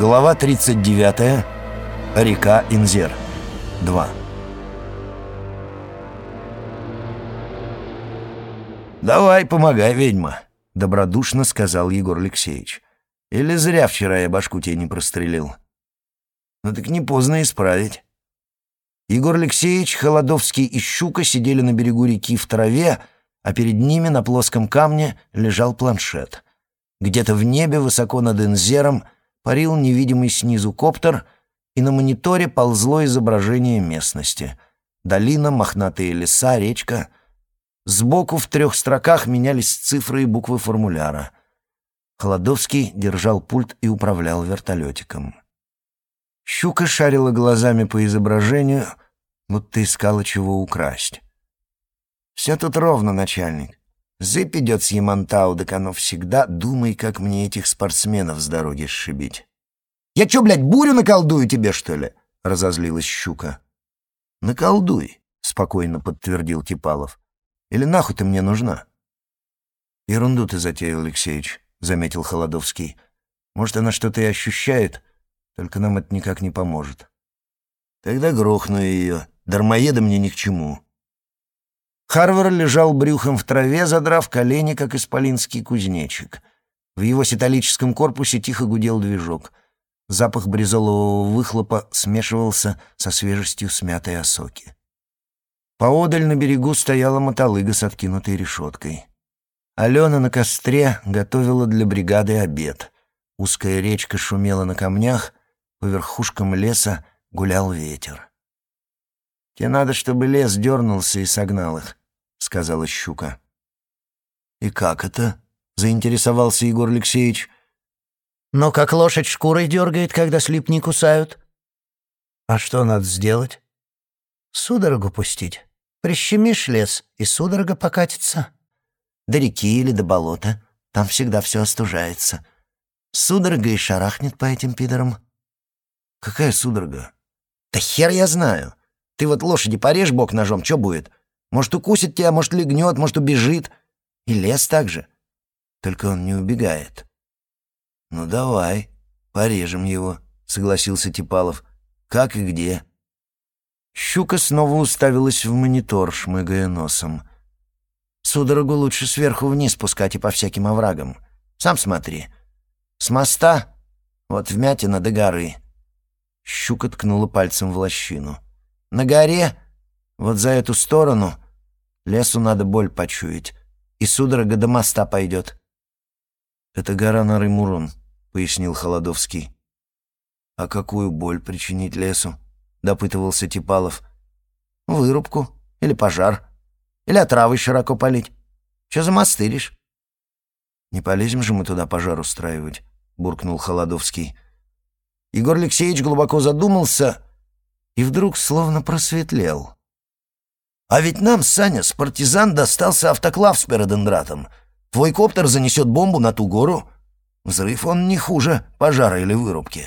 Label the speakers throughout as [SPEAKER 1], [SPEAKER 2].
[SPEAKER 1] Глава 39. Река Инзер. 2. «Давай, помогай, ведьма», — добродушно сказал Егор Алексеевич. «Или зря вчера я башку тебе не прострелил». «Ну так не поздно исправить». Егор Алексеевич, Холодовский и Щука сидели на берегу реки в траве, а перед ними на плоском камне лежал планшет. Где-то в небе, высоко над Инзером, парил невидимый снизу коптер, и на мониторе ползло изображение местности. Долина, мохнатые леса, речка. Сбоку в трех строках менялись цифры и буквы формуляра. Холодовский держал пульт и управлял вертолетиком. Щука шарила глазами по изображению, будто искала чего украсть. «Все тут ровно, начальник. Зыб идет с Ямантау, так оно всегда думай, как мне этих спортсменов с дороги сшибить. «Я чё, блядь, бурю наколдую тебе, что ли?» — разозлилась щука. «Наколдуй», — спокойно подтвердил Типалов. «Или нахуй ты мне нужна?» «Ерунду ты затеял, Алексеевич», — заметил Холодовский. «Может, она что-то и ощущает, только нам это никак не поможет». «Тогда грохну ее. Дармоеда мне ни к чему». Харвар лежал брюхом в траве, задрав колени, как исполинский кузнечик. В его ситалическом корпусе тихо гудел движок. Запах бризолового выхлопа смешивался со свежестью смятой осоки. Поодаль на берегу стояла мотолыга с откинутой решеткой. Алена на костре готовила для бригады обед. Узкая речка шумела на камнях, по верхушкам леса гулял ветер. «Тебе надо, чтобы лес дернулся и согнал их», — сказала щука. «И как это?» — заинтересовался Егор Алексеевич.
[SPEAKER 2] «Но как лошадь шкурой дергает, когда слепни кусают».
[SPEAKER 1] «А что надо сделать?»
[SPEAKER 2] «Судорогу пустить. Прищемишь лес, и судорога покатится.
[SPEAKER 1] До реки или до болота. Там всегда все остужается. Судорога и шарахнет по этим пидорам». «Какая судорога?» «Да хер я знаю. Ты вот лошади порежь бок ножом, что будет?» Может, укусит тебя, может, легнет, может, убежит. И лес так же. Только он не убегает. «Ну, давай, порежем его», — согласился Типалов. «Как и где?» Щука снова уставилась в монитор, шмыгая носом. «Судорогу лучше сверху вниз пускать и по всяким оврагам. Сам смотри. С моста, вот вмятина до горы». Щука ткнула пальцем в лощину. «На горе вот за эту сторону лесу надо боль почуять, и судорога до моста пойдет. «Это гора Нарымурон», — пояснил Холодовский. «А какую боль причинить лесу?» — допытывался Типалов. «Вырубку или пожар, или отравой широко полить. Че замастыришь?» «Не полезем же мы туда пожар устраивать», — буркнул Холодовский. Егор Алексеевич глубоко задумался и вдруг словно просветлел. А ведь нам, Саня, с партизан достался автоклав с перодендратом. Твой коптер занесет бомбу на ту гору. Взрыв он не хуже пожара или вырубки.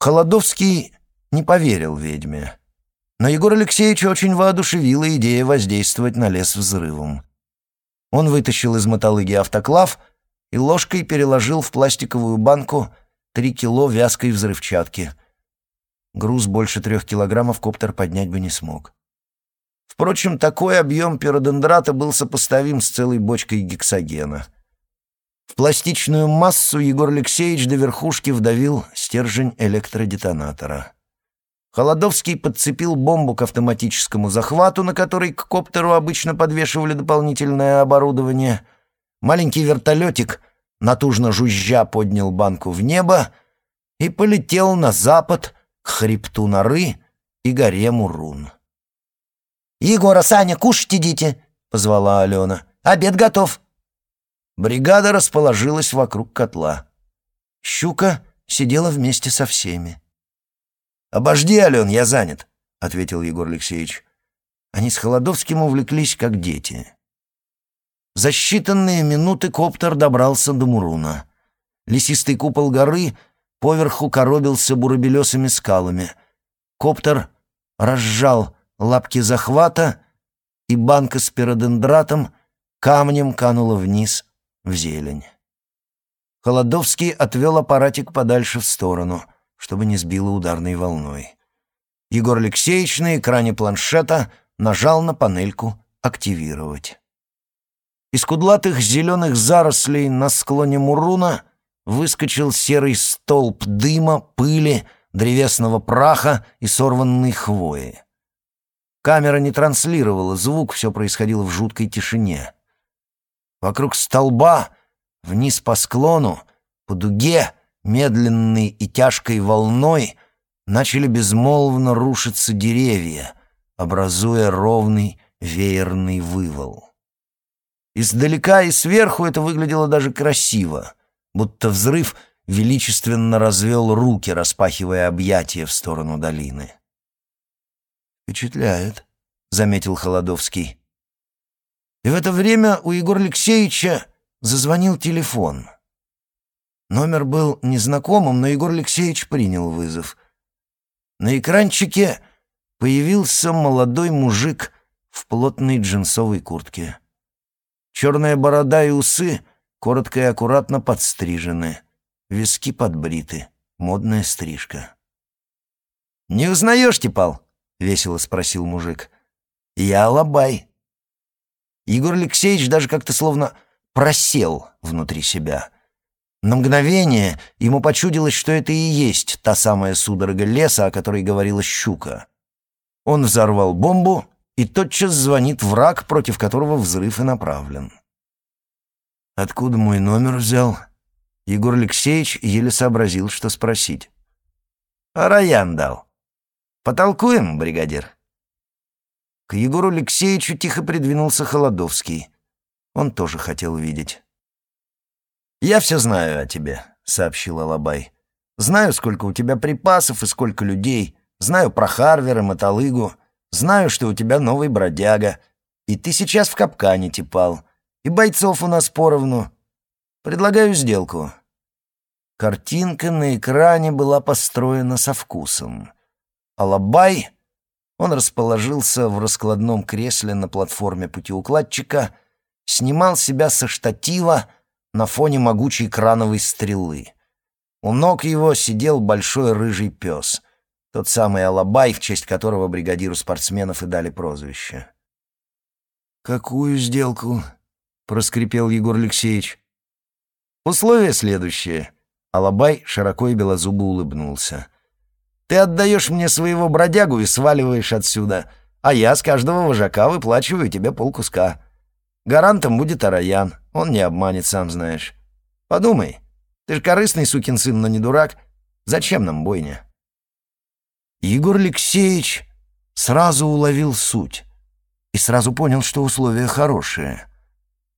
[SPEAKER 1] Холодовский не поверил ведьме. Но Егор Алексеевич очень воодушевила идея воздействовать на лес взрывом. Он вытащил из мотолыги автоклав и ложкой переложил в пластиковую банку три кило вязкой взрывчатки. Груз больше трех килограммов коптер поднять бы не смог. Впрочем, такой объем пиродендрата был сопоставим с целой бочкой гексогена. В пластичную массу Егор Алексеевич до верхушки вдавил стержень электродетонатора. Холодовский подцепил бомбу к автоматическому захвату, на который к коптеру обычно подвешивали дополнительное оборудование. Маленький вертолетик, натужно жужжа, поднял банку в небо и полетел на запад к хребту норы и горе Мурун.
[SPEAKER 2] «Егора, Саня, кушать идите!» — позвала Алена. «Обед готов!»
[SPEAKER 1] Бригада расположилась вокруг котла. Щука сидела вместе со всеми. «Обожди, Ален, я занят», — ответил Егор Алексеевич. Они с Холодовским увлеклись, как дети. За считанные минуты коптер добрался до Муруна. Лесистый купол горы поверху коробился буробелесыми скалами. Коптер разжал лапки захвата, и банка с пиродендратом камнем канула вниз в зелень. Холодовский отвел аппаратик подальше в сторону, чтобы не сбило ударной волной. Егор Алексеевич на экране планшета нажал на панельку «Активировать». Из кудлатых зеленых зарослей на склоне Муруна выскочил серый столб дыма, пыли, древесного праха и сорванной хвои. Камера не транслировала звук, все происходило в жуткой тишине. Вокруг столба, вниз по склону, по дуге, медленной и тяжкой волной начали безмолвно рушиться деревья, образуя ровный веерный вывал. Издалека и сверху это выглядело даже красиво, будто взрыв величественно развел руки, распахивая объятия в сторону долины. «Впечатляет», — заметил Холодовский. И в это время у Егора Алексеевича зазвонил телефон. Номер был незнакомым, но Егор Алексеевич принял вызов. На экранчике появился молодой мужик в плотной джинсовой куртке. Черная борода и усы коротко и аккуратно подстрижены, виски подбриты, модная стрижка. «Не узнаешь, Типал?» — весело спросил мужик. «Я Алабай». Егор Алексеевич даже как-то словно просел внутри себя. На мгновение ему почудилось, что это и есть та самая судорога леса, о которой говорила щука. Он взорвал бомбу, и тотчас звонит враг, против которого взрыв и направлен. «Откуда мой номер взял?» Егор Алексеевич еле сообразил, что спросить. «А Раян дал», Потолкуем, бригадир?» К Егору Алексеевичу тихо придвинулся Холодовский. Он тоже хотел видеть. «Я все знаю о тебе», — сообщил Алабай. «Знаю, сколько у тебя припасов и сколько людей. Знаю про Харвера, Мотолыгу. Знаю, что у тебя новый бродяга. И ты сейчас в капкане типал. И бойцов у нас поровну. Предлагаю сделку». Картинка на экране была построена со вкусом. Алабай, он расположился в раскладном кресле на платформе путеукладчика, снимал себя со штатива на фоне могучей крановой стрелы. У ног его сидел большой рыжий пес, тот самый Алабай, в честь которого бригадиру спортсменов и дали прозвище. «Какую сделку?» — проскрипел Егор Алексеевич. «Условие следующее». Алабай широко и белозубо улыбнулся. Ты отдаешь мне своего бродягу и сваливаешь отсюда, а я с каждого вожака выплачиваю тебе полкуска. Гарантом будет Араян, он не обманет, сам знаешь. Подумай, ты ж корыстный сукин сын, но не дурак. Зачем нам бойня?» Егор Алексеевич сразу уловил суть и сразу понял, что условия хорошие.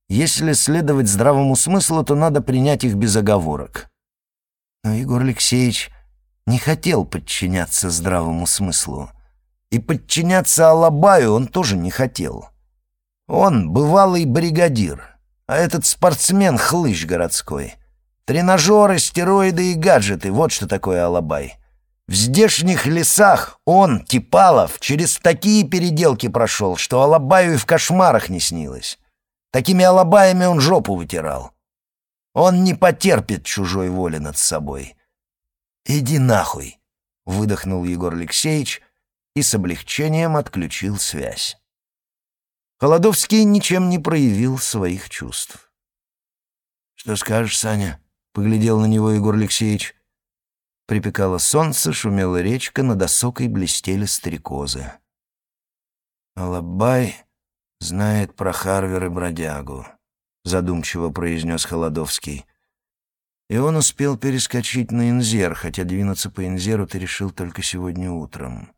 [SPEAKER 1] Если следовать здравому смыслу, то надо принять их без оговорок. Но Егор Алексеевич не хотел подчиняться здравому смыслу. И подчиняться Алабаю он тоже не хотел. Он бывалый бригадир, а этот спортсмен — хлыщ городской. Тренажеры, стероиды и гаджеты — вот что такое Алабай. В здешних лесах он, Типалов, через такие переделки прошел, что Алабаю и в кошмарах не снилось. Такими Алабаями он жопу вытирал. Он не потерпит чужой воли над собой. «Иди нахуй!» — выдохнул Егор Алексеевич и с облегчением отключил связь. Холодовский ничем не проявил своих чувств. «Что скажешь, Саня?» — поглядел на него Егор Алексеевич. Припекало солнце, шумела речка, над осокой блестели стрекозы. «Алабай знает про Харвер и бродягу», — задумчиво произнес Холодовский. И он успел перескочить на Инзер, хотя двинуться по Инзеру ты решил только сегодня утром.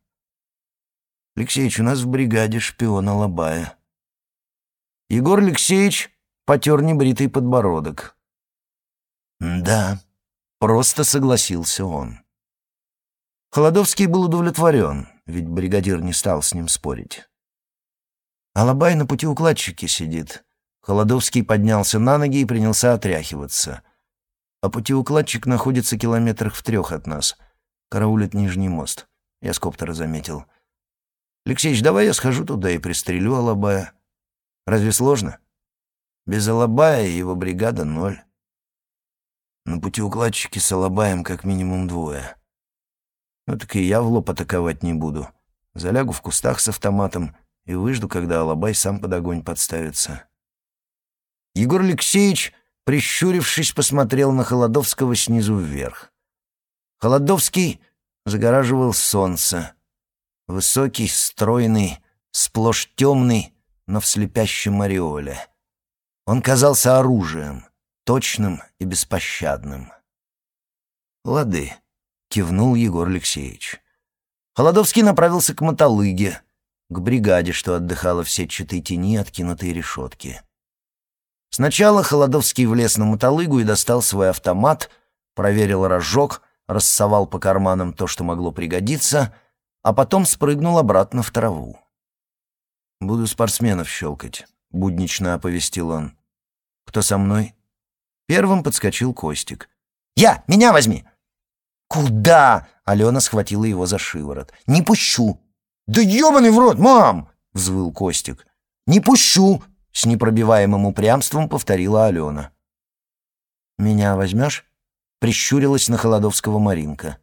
[SPEAKER 1] Алексеич, у нас в бригаде шпион Алабая. Егор Алексеевич потер небритый подбородок. «Да», — просто согласился он. Холодовский был удовлетворен, ведь бригадир не стал с ним спорить. Алабай на пути укладчики сидит. Холодовский поднялся на ноги и принялся отряхиваться — а путеукладчик находится километрах в трех от нас. Караулит Нижний мост. Я с коптера заметил. Алексеич, давай я схожу туда и пристрелю Алабая. Разве сложно? Без Алабая его бригада ноль. На пути укладчики с Алабаем как минимум двое. Ну так и я в лоб атаковать не буду. Залягу в кустах с автоматом и выжду, когда Алабай сам под огонь подставится. Егор Алексеевич, прищурившись, посмотрел на Холодовского снизу вверх. Холодовский загораживал солнце. Высокий, стройный, сплошь темный, но в слепящем ореоле. Он казался оружием, точным и беспощадным. «Лады», — кивнул Егор Алексеевич. Холодовский направился к мотолыге, к бригаде, что отдыхала в сетчатой тени откинутой решетки. Сначала Холодовский влез на мотолыгу и достал свой автомат, проверил разжог, рассовал по карманам то, что могло пригодиться, а потом спрыгнул обратно в траву. «Буду спортсменов щелкать», — буднично оповестил он. «Кто со мной?» Первым подскочил Костик.
[SPEAKER 2] «Я! Меня возьми!» «Куда?» — Алена схватила его за шиворот. «Не пущу!» «Да ебаный в рот, мам!» — взвыл Костик. «Не пущу!» — с непробиваемым упрямством повторила Алена. «Меня возьмешь?» — прищурилась на Холодовского Маринка.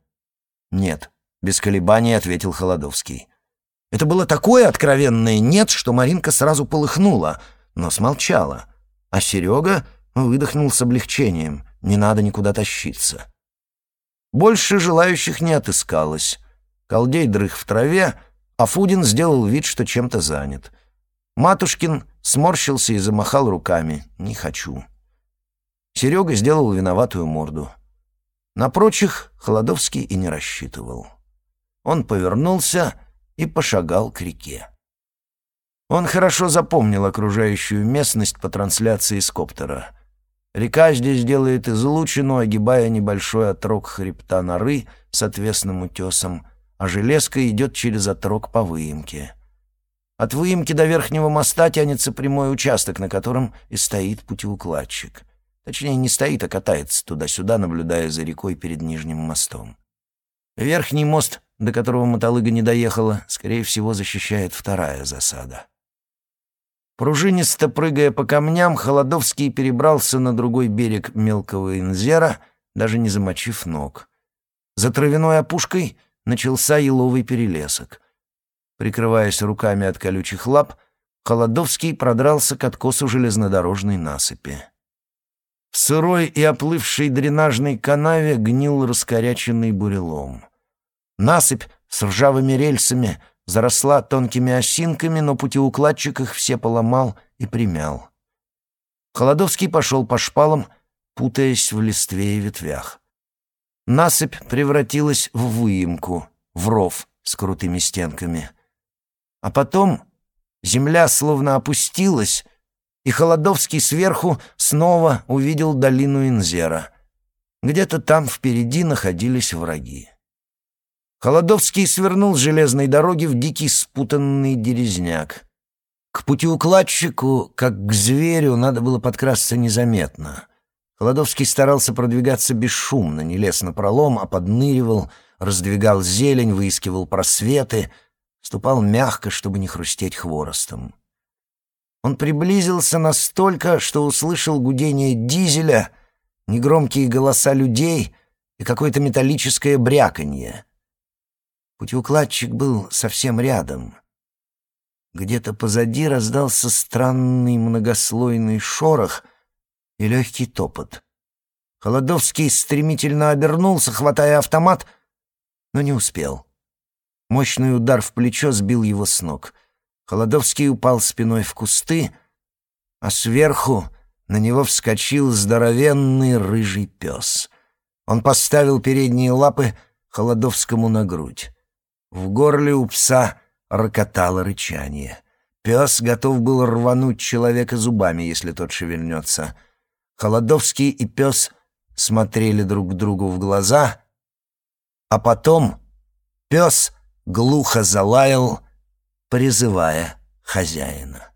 [SPEAKER 2] «Нет», — без колебаний ответил Холодовский. Это было такое откровенное «нет», что Маринка сразу полыхнула, но смолчала. А Серега выдохнул с облегчением. Не надо никуда тащиться. Больше желающих не отыскалось. Колдей дрых в траве, а Фудин сделал вид, что чем-то занят. Матушкин сморщился и замахал руками. «Не хочу». Серега сделал виноватую морду. На прочих Холодовский и не рассчитывал. Он повернулся и пошагал к реке. Он хорошо запомнил окружающую местность по трансляции с коптера. Река здесь делает излучину, огибая небольшой отрог хребта норы с отвесным утесом, а железка идет через отрог по выемке. От выемки до верхнего моста тянется прямой участок, на котором и стоит путеукладчик. Точнее, не стоит, а катается туда-сюда, наблюдая за рекой перед нижним мостом. Верхний мост, до которого мотолыга не доехала, скорее всего, защищает вторая засада. Пружинисто прыгая по камням, Холодовский перебрался на другой берег мелкого инзера, даже не замочив ног. За травяной опушкой начался еловый перелесок. Прикрываясь руками от колючих лап, Холодовский продрался к откосу железнодорожной насыпи. В сырой и оплывшей дренажной канаве гнил раскоряченный бурелом. Насыпь с ржавыми рельсами заросла тонкими осинками, но путеукладчик их все поломал и примял. Холодовский пошел по шпалам, путаясь в листве и ветвях. Насыпь превратилась в выемку, в ров с крутыми стенками. А потом земля словно опустилась, и Холодовский сверху снова увидел долину Инзера. Где-то там впереди находились враги. Холодовский свернул с железной дороги в дикий спутанный дерезняк. К путеукладчику, как к зверю, надо было подкрасться незаметно. Холодовский старался продвигаться бесшумно, не лез на пролом, а подныривал, раздвигал зелень, выискивал просветы, ступал мягко, чтобы не хрустеть хворостом. Он приблизился настолько, что услышал гудение дизеля, негромкие голоса людей и какое-то металлическое бряканье — Путеукладчик был совсем рядом. Где-то позади раздался странный многослойный шорох и легкий топот. Холодовский стремительно обернулся, хватая автомат, но не успел. Мощный удар в плечо сбил его с ног. Холодовский упал спиной в кусты, а сверху на него вскочил здоровенный рыжий пес. Он поставил передние лапы Холодовскому на грудь. В горле у пса рокотало рычание. Пес готов был рвануть человека зубами, если тот шевельнется. Холодовский и пес смотрели друг другу в глаза, а потом пес глухо залаял, призывая хозяина.